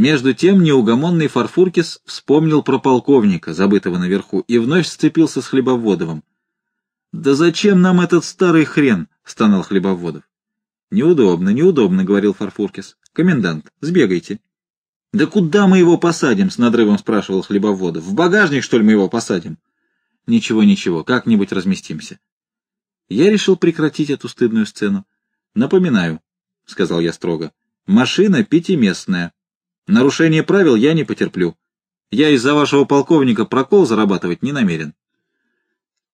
Между тем неугомонный Фарфуркис вспомнил про полковника, забытого наверху, и вновь сцепился с Хлебоводовым. — Да зачем нам этот старый хрен? — стонал Хлебоводов. — Неудобно, неудобно, — говорил Фарфуркис. — Комендант, сбегайте. — Да куда мы его посадим? — с надрывом спрашивал Хлебоводов. — В багажник, что ли, мы его посадим? — Ничего, ничего, как-нибудь разместимся. Я решил прекратить эту стыдную сцену. — Напоминаю, — сказал я строго, — машина пятиместная. Нарушение правил я не потерплю. Я из-за вашего полковника прокол зарабатывать не намерен.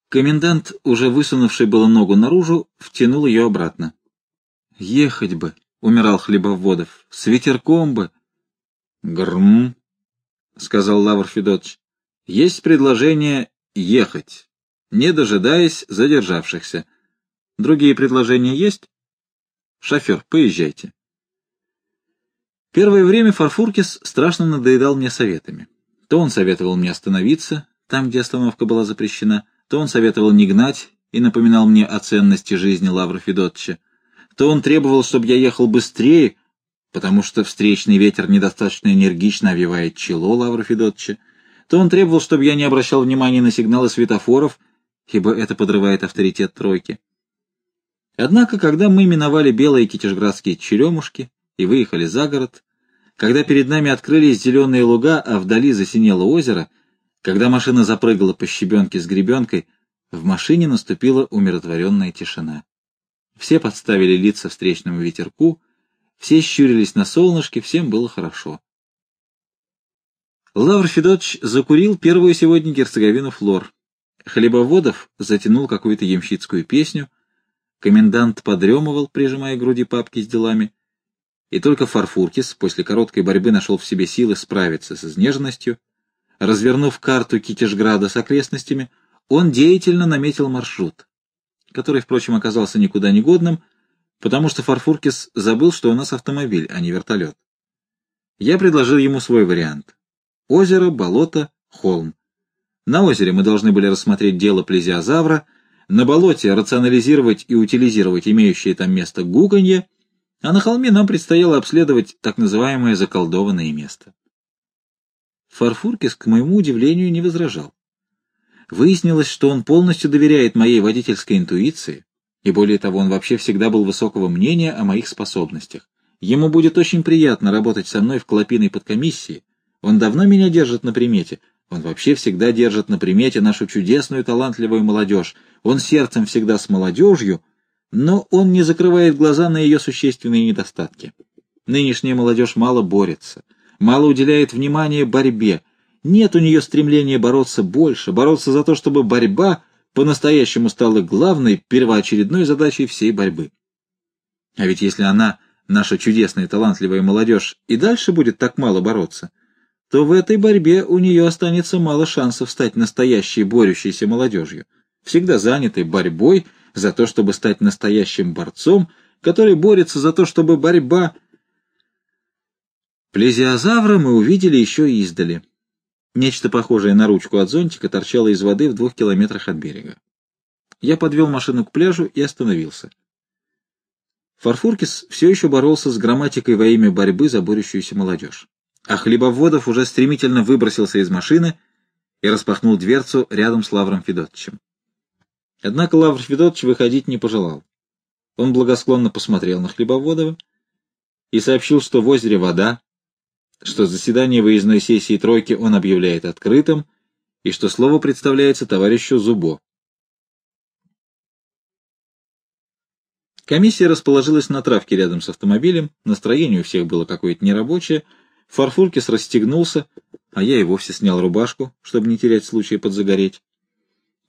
Комендант, уже высунувший было ногу наружу, втянул ее обратно. Ехать бы, — умирал Хлебоводов, — с ветерком бы. — Грм, — сказал Лавр Федотович, — есть предложение ехать, не дожидаясь задержавшихся. Другие предложения есть? Шофер, поезжайте. Первое время Фарфуркис страшно надоедал мне советами. То он советовал мне остановиться, там, где остановка была запрещена, то он советовал не гнать и напоминал мне о ценности жизни Лавра Федотовича то он требовал, чтобы я ехал быстрее, потому что встречный ветер недостаточно энергично овивает чело Лавра Федотовича, то он требовал, чтобы я не обращал внимания на сигналы светофоров, ибо это подрывает авторитет тройки. Однако, когда мы миновали белые китежградские черемушки и выехали за город, когда перед нами открылись зеленые луга, а вдали засинело озеро, когда машина запрыгала по щебенке с гребенкой, в машине наступила умиротворенная тишина. Все подставили лица встречному ветерку, все щурились на солнышке, всем было хорошо. Лавр Федотович закурил первую сегодня герцоговину флор. Хлебоводов затянул какую-то ямщицкую песню, комендант подремывал, прижимая к груди папки с делами, и только Фарфуркис после короткой борьбы нашел в себе силы справиться с изнеженностью. Развернув карту Китежграда с окрестностями, он деятельно наметил маршрут который, впрочем, оказался никуда не годным, потому что Фарфуркис забыл, что у нас автомобиль, а не вертолет. Я предложил ему свой вариант. Озеро, болото, холм. На озере мы должны были рассмотреть дело плезиозавра, на болоте рационализировать и утилизировать имеющее там место гуганье, а на холме нам предстояло обследовать так называемое заколдованное место. Фарфуркис, к моему удивлению, не возражал. Выяснилось, что он полностью доверяет моей водительской интуиции, и более того, он вообще всегда был высокого мнения о моих способностях. Ему будет очень приятно работать со мной в клопиной подкомиссии. Он давно меня держит на примете. Он вообще всегда держит на примете нашу чудесную талантливую молодежь. Он сердцем всегда с молодежью, но он не закрывает глаза на ее существенные недостатки. Нынешняя молодежь мало борется, мало уделяет внимания борьбе, нет у нее стремления бороться больше, бороться за то, чтобы борьба по-настоящему стала главной, первоочередной задачей всей борьбы. А ведь если она, наша чудесная талантливая молодежь, и дальше будет так мало бороться, то в этой борьбе у нее останется мало шансов стать настоящей борющейся молодежью, всегда занятой борьбой за то, чтобы стать настоящим борцом, который борется за то, чтобы борьба... Плезиозавра мы увидели еще и издали. Нечто похожее на ручку от зонтика торчало из воды в двух километрах от берега. Я подвел машину к пляжу и остановился. Фарфуркис все еще боролся с грамматикой во имя борьбы за борющуюся молодежь. А Хлебоводов уже стремительно выбросился из машины и распахнул дверцу рядом с Лавром Федотовичем. Однако Лавр Федотович выходить не пожелал. Он благосклонно посмотрел на Хлебоводова и сообщил, что в озере вода, что заседание выездной сессии тройки он объявляет открытым и что слово представляется товарищу Зубо. Комиссия расположилась на травке рядом с автомобилем, настроение у всех было какое-то нерабочее, Фарфуркис расстегнулся, а я и вовсе снял рубашку, чтобы не терять случая подзагореть.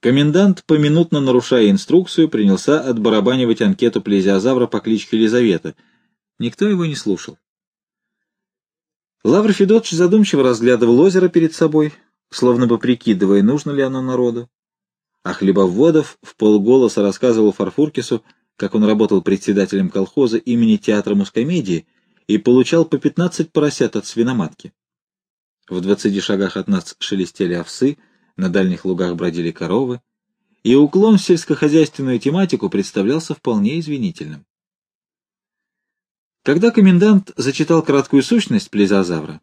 Комендант, поминутно нарушая инструкцию, принялся отбарабанивать анкету плезиозавра по кличке Елизавета. Никто его не слушал. Лавр Федотович задумчиво разглядывал озеро перед собой, словно бы прикидывая, нужно ли оно народу. А Хлебоводов в полголоса рассказывал Фарфуркису, как он работал председателем колхоза имени театра мускомедии и получал по пятнадцать поросят от свиноматки. В двадцати шагах от нас шелестели овсы, на дальних лугах бродили коровы, и уклон в сельскохозяйственную тематику представлялся вполне извинительным. Когда комендант зачитал краткую сущность плезиозавра,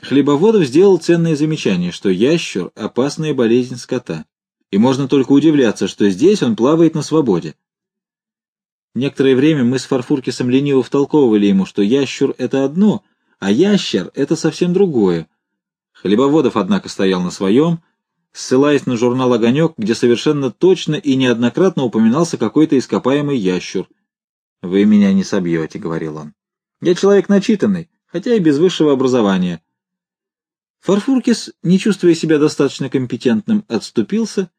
Хлебоводов сделал ценное замечание, что ящур — опасная болезнь скота, и можно только удивляться, что здесь он плавает на свободе. Некоторое время мы с Фарфуркисом лениво втолковывали ему, что ящур — это одно, а ящер — это совсем другое. Хлебоводов, однако, стоял на своем, ссылаясь на журнал «Огонек», где совершенно точно и неоднократно упоминался какой-то ископаемый ящур. «Вы меня не собьете», — говорил он. «Я человек начитанный, хотя и без высшего образования». Фарфуркис, не чувствуя себя достаточно компетентным, отступился.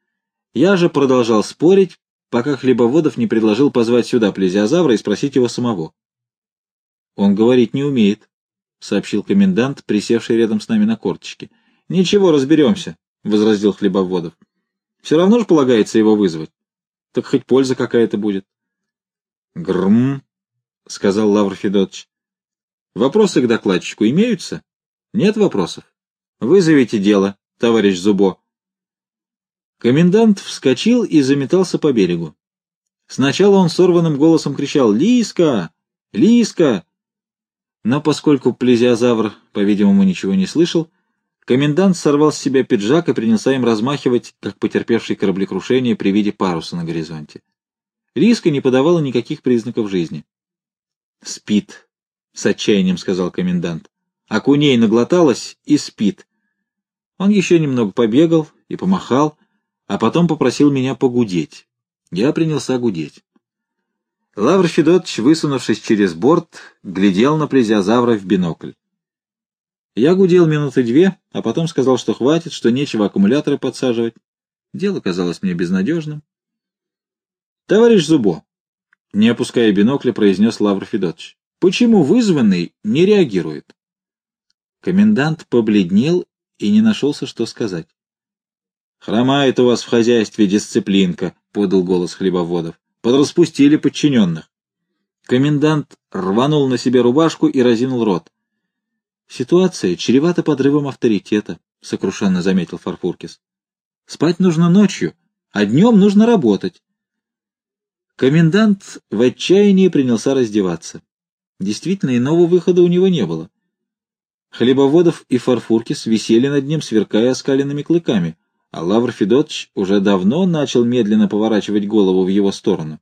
Я же продолжал спорить, пока Хлебоводов не предложил позвать сюда плезиозавра и спросить его самого. — Он говорить не умеет, — сообщил комендант, присевший рядом с нами на корточке. — Ничего, разберемся, — возразил Хлебоводов. — Все равно же полагается его вызвать. Так хоть польза какая-то будет. — Грм, — сказал Лавр Федотович. — Вопросы к докладчику имеются? Нет вопросов? Вызовите дело, товарищ Зубо. Комендант вскочил и заметался по берегу. Сначала он сорванным голосом кричал «Лиска! Лиска!», но поскольку плезиозавр, по-видимому, ничего не слышал, комендант сорвал с себя пиджак и принялся им размахивать, как потерпевший кораблекрушение при виде паруса на горизонте. Лиска не подавала никаких признаков жизни. «Спит», — с отчаянием сказал комендант. Окуней наглоталась и спит. Он еще немного побегал и помахал, а потом попросил меня погудеть. Я принялся гудеть. Лавр Федотович, высунувшись через борт, глядел на плезиозавра в бинокль. Я гудел минуты две, а потом сказал, что хватит, что нечего аккумуляторы подсаживать. Дело казалось мне безнадежным. — Товарищ Зубо, — не опуская бинокля, произнес Лавр Федотович, — почему вызванный не реагирует? Комендант побледнел и не нашелся, что сказать. «Хромает у вас в хозяйстве дисциплинка», — подал голос хлебоводов. «Подраспустили подчиненных». Комендант рванул на себе рубашку и разинул рот. «Ситуация чревата подрывом авторитета», — сокрушенно заметил Фарфуркис. «Спать нужно ночью, а днем нужно работать». Комендант в отчаянии принялся раздеваться. Действительно, иного выхода у него не было. Хлебоводов и Фарфуркис висели над ним, сверкая оскаленными клыками, а Лавр Федотович уже давно начал медленно поворачивать голову в его сторону.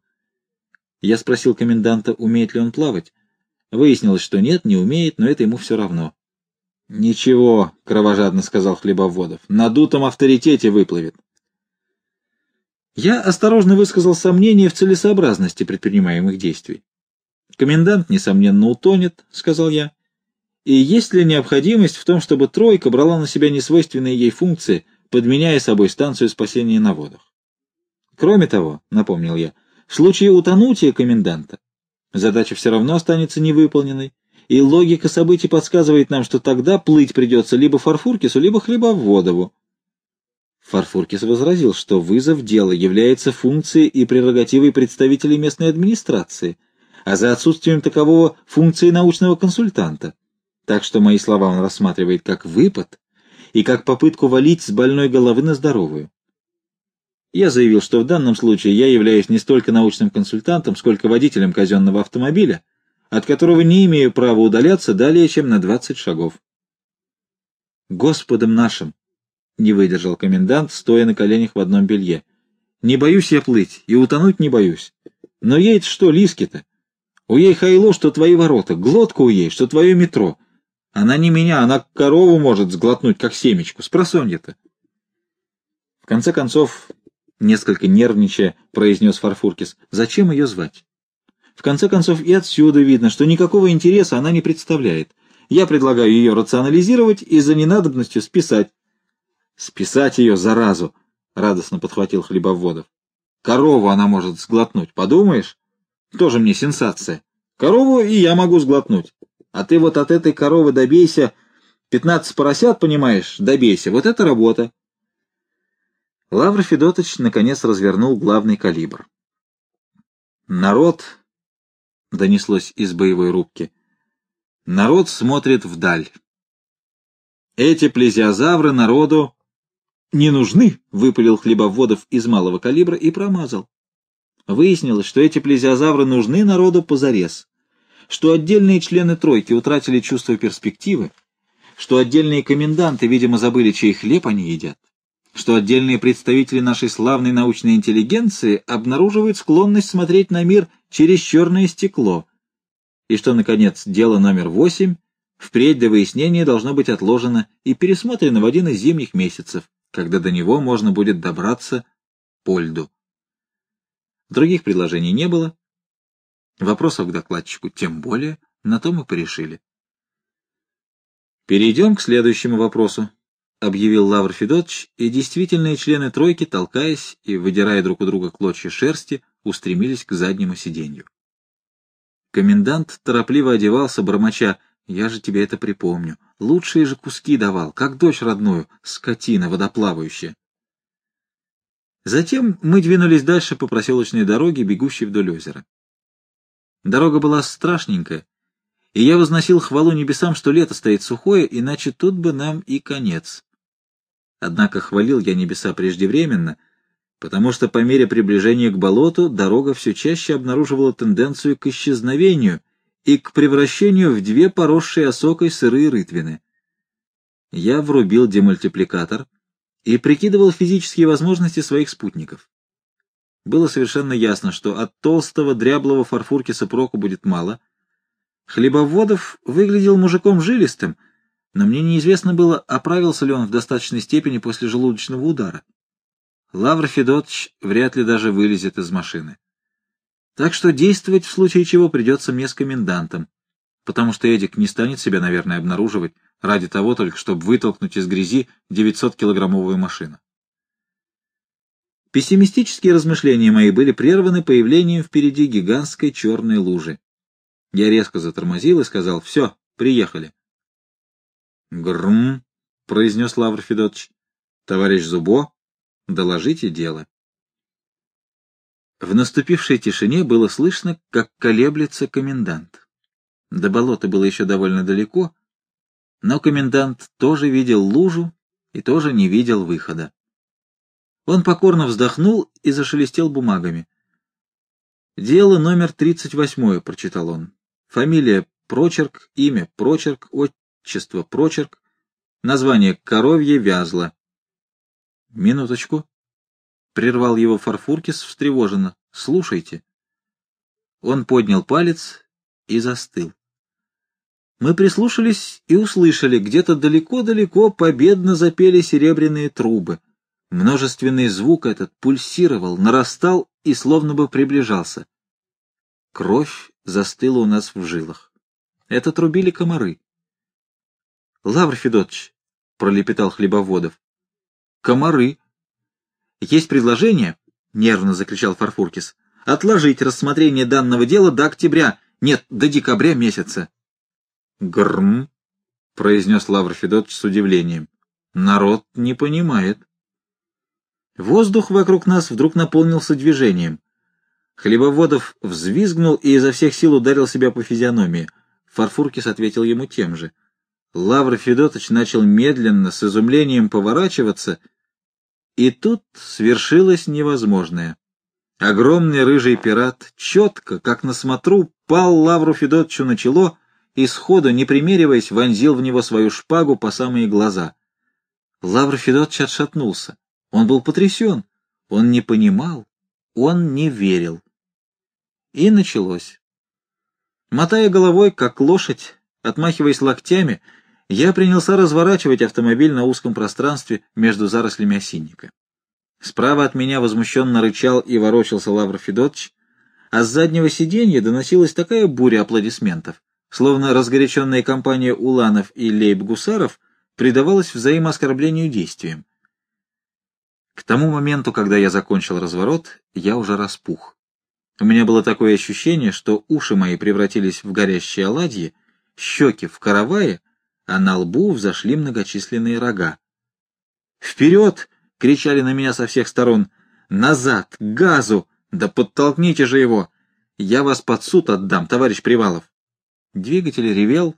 Я спросил коменданта, умеет ли он плавать. Выяснилось, что нет, не умеет, но это ему все равно. — Ничего, — кровожадно сказал Хлебоводов, — на дутом авторитете выплывет. Я осторожно высказал сомнение в целесообразности предпринимаемых действий. «Комендант, несомненно, утонет», — сказал я. И есть ли необходимость в том, чтобы «тройка» брала на себя несвойственные ей функции, подменяя собой станцию спасения на водах? Кроме того, напомнил я, в случае утонутия коменданта задача все равно останется невыполненной, и логика событий подсказывает нам, что тогда плыть придется либо Фарфуркису, либо Хлебоводову. Фарфуркис возразил, что вызов дела является функцией и прерогативой представителей местной администрации, а за отсутствием такового функции научного консультанта. Так что мои слова он рассматривает как выпад и как попытку валить с больной головы на здоровую. Я заявил, что в данном случае я являюсь не столько научным консультантом, сколько водителем казенного автомобиля, от которого не имею права удаляться далее, чем на 20 шагов. «Господом нашим!» — не выдержал комендант, стоя на коленях в одном белье. «Не боюсь я плыть, и утонуть не боюсь. Но ей что, лиски-то? У ей хайло, что твои ворота, глотка у ей, что твое метро. Она не меня, она корову может сглотнуть, как семечку. Спросонья-то. В конце концов, несколько нервничая, произнес Фарфуркис, зачем ее звать? В конце концов, и отсюда видно, что никакого интереса она не представляет. Я предлагаю ее рационализировать и за ненадобностью списать. Списать ее, заразу, — радостно подхватил Хлебоводов. Корову она может сглотнуть, подумаешь? Тоже мне сенсация. Корову и я могу сглотнуть. А ты вот от этой коровы добейся, пятнадцать поросят, понимаешь, добейся. Вот это работа. Лавр Федотович наконец развернул главный калибр. Народ, — донеслось из боевой рубки, — народ смотрит вдаль. Эти плезиозавры народу не нужны, — выпалил хлебоводов из малого калибра и промазал. Выяснилось, что эти плезиозавры нужны народу позарез что отдельные члены тройки утратили чувство перспективы, что отдельные коменданты, видимо, забыли, чей хлеб они едят, что отдельные представители нашей славной научной интеллигенции обнаруживают склонность смотреть на мир через черное стекло, и что, наконец, дело номер восемь впредь до выяснения должно быть отложено и пересмотрено в один из зимних месяцев, когда до него можно будет добраться по льду. Других предложений не было, вопросов к докладчику тем более, на то мы порешили. Перейдем к следующему вопросу, — объявил Лавр Федотович, и действительные члены тройки, толкаясь и выдирая друг у друга клочья шерсти, устремились к заднему сиденью. Комендант торопливо одевался, бормоча, «Я же тебе это припомню. Лучшие же куски давал, как дочь родную, скотина водоплавающая». Затем мы двинулись дальше по проселочной дороге, бегущей вдоль озера. Дорога была страшненькая, и я возносил хвалу небесам, что лето стоит сухое, иначе тут бы нам и конец. Однако хвалил я небеса преждевременно, потому что по мере приближения к болоту дорога все чаще обнаруживала тенденцию к исчезновению и к превращению в две поросшие осокой сырые рытвины. Я врубил демультипликатор и прикидывал физические возможности своих спутников. Было совершенно ясно, что от толстого дряблого фарфуркиса проку будет мало — Хлебоводов выглядел мужиком жилистым, но мне неизвестно было, оправился ли он в достаточной степени после желудочного удара. Лавр Федотович вряд ли даже вылезет из машины. Так что действовать в случае чего придется мне с комендантом, потому что Эдик не станет себя, наверное, обнаруживать ради того только, чтобы вытолкнуть из грязи 900-килограммовую машину. Пессимистические размышления мои были прерваны появлением впереди гигантской черной лужи. Я резко затормозил и сказал, все, приехали. Грм, произнес Лавр Федотович. Товарищ Зубо, доложите дело. В наступившей тишине было слышно, как колеблется комендант. До болота было еще довольно далеко, но комендант тоже видел лужу и тоже не видел выхода. Он покорно вздохнул и зашелестел бумагами. «Дело номер тридцать восьмое», — прочитал он. Фамилия Прочерк, имя Прочерк, отчество Прочерк, название Коровье Вязла. Минуточку. Прервал его Фарфуркис встревоженно. Слушайте. Он поднял палец и застыл. Мы прислушались и услышали, где-то далеко-далеко победно запели серебряные трубы. Множественный звук этот пульсировал, нарастал и словно бы приближался. Кровь застыла у нас в жилах. Это трубили комары. — Лавр Федотович, — пролепетал Хлебоводов. — Комары. — Есть предложение, — нервно закричал Фарфуркис, — отложить рассмотрение данного дела до октября, нет, до декабря месяца. — Грм, — произнес Лавр Федотович с удивлением. — Народ не понимает. Воздух вокруг нас вдруг наполнился движением. Хлебоводов взвизгнул и изо всех сил ударил себя по физиономии. Фарфуркис ответил ему тем же. Лавр Федотович начал медленно, с изумлением поворачиваться, и тут свершилось невозможное. Огромный рыжий пират четко, как на смотру, пал Лавру Федотовичу на чело и, сходу, не примериваясь, вонзил в него свою шпагу по самые глаза. Лавр Федотович отшатнулся. Он был потрясен. Он не понимал. Он не верил. И началось. Мотая головой, как лошадь, отмахиваясь локтями, я принялся разворачивать автомобиль на узком пространстве между зарослями осинника. Справа от меня возмущенно рычал и ворочался Лавр Федотович, а с заднего сиденья доносилась такая буря аплодисментов, словно разгоряченная компания уланов и лейб-гусаров предавалась взаимооскорблению действиям. К тому моменту, когда я закончил разворот, я уже распух. У меня было такое ощущение, что уши мои превратились в горящие оладьи, щеки в каравае, а на лбу взошли многочисленные рога. «Вперед!» — кричали на меня со всех сторон. «Назад! К газу! Да подтолкните же его! Я вас под суд отдам, товарищ Привалов!» Двигатель ревел,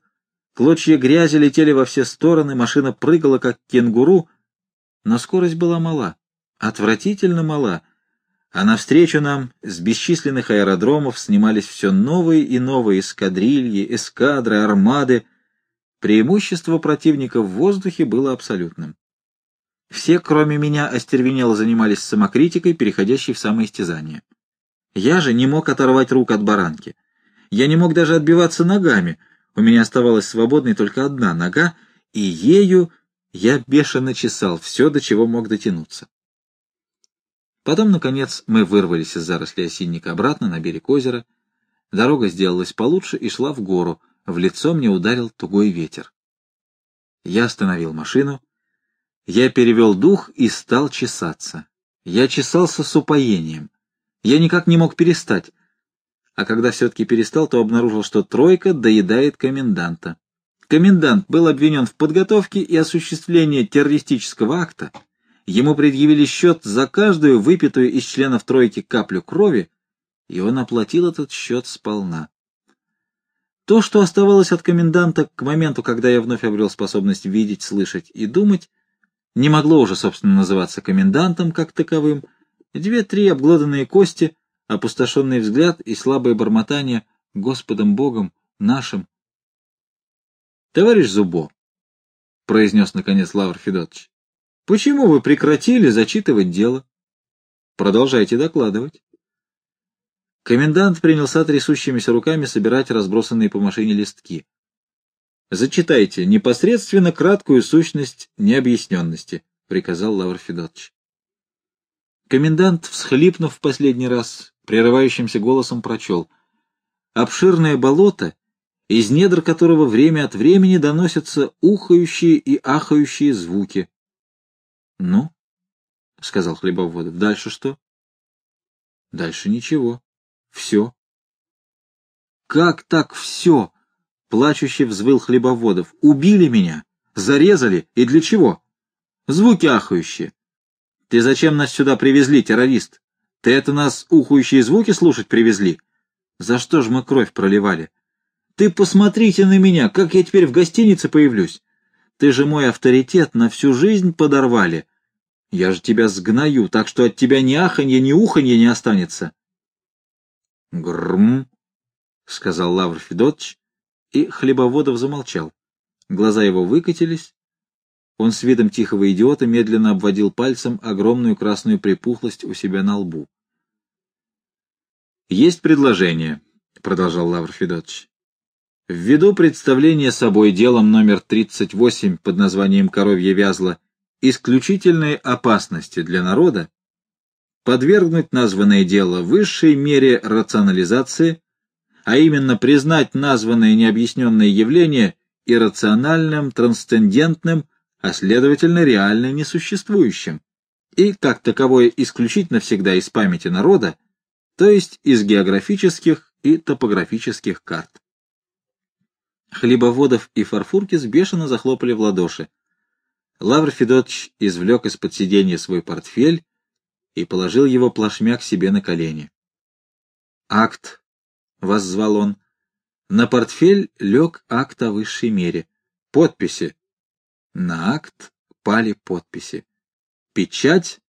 клочья грязи летели во все стороны, машина прыгала, как кенгуру, но скорость была мала, отвратительно мала — а навстречу нам с бесчисленных аэродромов снимались все новые и новые эскадрильи, эскадры, армады. Преимущество противника в воздухе было абсолютным. Все, кроме меня, остервенело занимались самокритикой, переходящей в самоистязание. Я же не мог оторвать рук от баранки. Я не мог даже отбиваться ногами. У меня оставалась свободной только одна нога, и ею я бешено чесал все, до чего мог дотянуться. Потом, наконец, мы вырвались из заросли осинника обратно на берег озера. Дорога сделалась получше и шла в гору. В лицо мне ударил тугой ветер. Я остановил машину. Я перевел дух и стал чесаться. Я чесался с упоением. Я никак не мог перестать. А когда все-таки перестал, то обнаружил, что тройка доедает коменданта. Комендант был обвинен в подготовке и осуществлении террористического акта, Ему предъявили счет за каждую выпитую из членов тройки каплю крови, и он оплатил этот счет сполна. То, что оставалось от коменданта к моменту, когда я вновь обрел способность видеть, слышать и думать, не могло уже, собственно, называться комендантом как таковым. Две-три обглоданные кости, опустошенный взгляд и слабое бормотание «Господом Богом нашим». «Товарищ Зубо», — произнес, наконец, Лавр Федотович, Почему вы прекратили зачитывать дело? Продолжайте докладывать. Комендант принялся трясущимися руками собирать разбросанные по машине листки. «Зачитайте непосредственно краткую сущность необъясненности», — приказал Лавр Федотович. Комендант, всхлипнув в последний раз, прерывающимся голосом прочел. «Обширное болото, из недр которого время от времени доносятся ухающие и ахающие звуки. — Ну, — сказал Хлебоводов, — дальше что? — Дальше ничего. Все. — Как так все? — плачуще взвыл Хлебоводов. — Убили меня, зарезали, и для чего? Звуки ахающие. Ты зачем нас сюда привезли, террорист? Ты это нас ухающие звуки слушать привезли? За что ж мы кровь проливали? Ты посмотрите на меня, как я теперь в гостинице появлюсь. Ты же мой авторитет на всю жизнь подорвали. Я же тебя сгною, так что от тебя ни аханья, ни уханья не останется. — Грм, — сказал Лавр Федотович, и Хлебоводов замолчал. Глаза его выкатились. Он с видом тихого идиота медленно обводил пальцем огромную красную припухлость у себя на лбу. — Есть предложение, — продолжал Лавр Федотович. Ввиду представления собой делом номер 38 под названием «Коровье вязло» исключительной опасности для народа, подвергнуть названное дело высшей мере рационализации, а именно признать названное необъясненное явление иррациональным, трансцендентным, а следовательно реально несуществующим, и как таковое исключить навсегда из памяти народа, то есть из географических и топографических карт. Хлебоводов и Фарфуркис бешено захлопали в ладоши. Лавр Федотович извлек из-под сиденья свой портфель и положил его плашмя к себе на колени. «Акт!» — воззвал он. На портфель лег акт о высшей мере. Подписи. На акт пали подписи. Печать.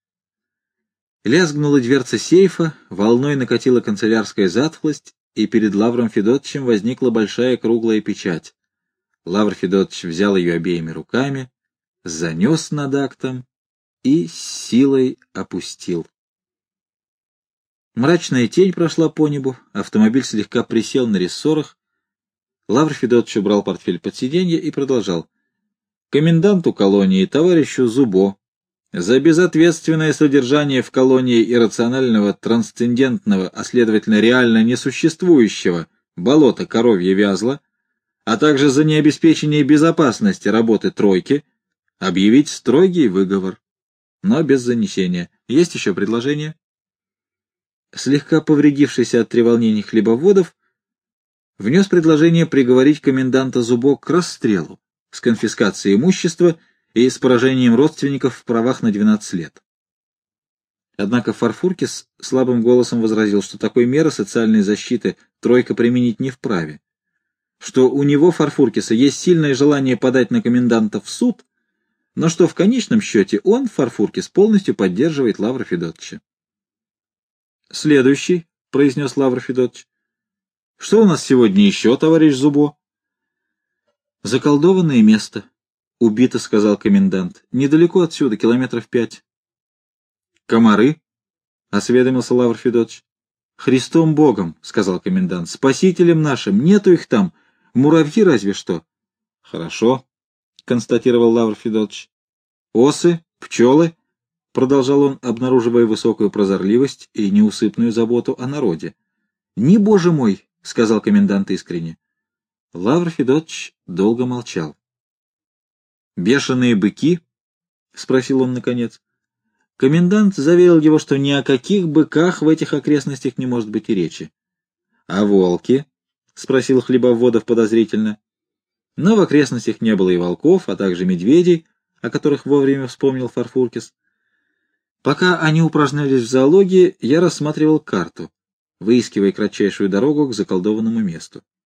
Лязгнула дверца сейфа, волной накатила канцелярская затхлость, и перед Лавром Федотовичем возникла большая круглая печать. Лавр Федотович взял ее обеими руками, занес над актом и силой опустил. Мрачная тень прошла по небу, автомобиль слегка присел на рессорах. Лавр Федотович убрал портфель под сиденье и продолжал. Коменданту колонии, товарищу Зубо, за безответственное содержание в колонии иррационального, трансцендентного, а следовательно реально несуществующего болота коровье вязла, а также за необеспечение безопасности работы тройки, объявить строгий выговор, но без занесения. Есть еще предложение? Слегка повредившийся от треволнений хлебоводов, внес предложение приговорить коменданта Зубок к расстрелу с конфискацией имущества и с поражением родственников в правах на 12 лет. Однако Фарфуркис слабым голосом возразил, что такой меры социальной защиты тройка применить не вправе, что у него, Фарфуркиса, есть сильное желание подать на коменданта в суд, но что в конечном счете он, Фарфуркис, полностью поддерживает Лавра Федотовича. «Следующий», — произнес Лавр Федотович. «Что у нас сегодня еще, товарищ Зубо?» Заколдованное место. Убито, сказал комендант. Недалеко отсюда, километров пять. Комары? Осведомился Лавр Федотович. Христом Богом, сказал комендант. Спасителем нашим. Нету их там. Муравьи разве что. Хорошо, констатировал Лавр Федотович. Осы, пчелы, продолжал он, обнаруживая высокую прозорливость и неусыпную заботу о народе. Не, боже мой, сказал комендант искренне. Лавр Федотович долго молчал. «Бешеные быки?» — спросил он наконец. Комендант заверил его, что ни о каких быках в этих окрестностях не может быть и речи. «А волки?» — спросил Хлебоводов подозрительно. Но в окрестностях не было и волков, а также медведей, о которых вовремя вспомнил Фарфуркис. Пока они упражнялись в зоологии, я рассматривал карту, выискивая кратчайшую дорогу к заколдованному месту.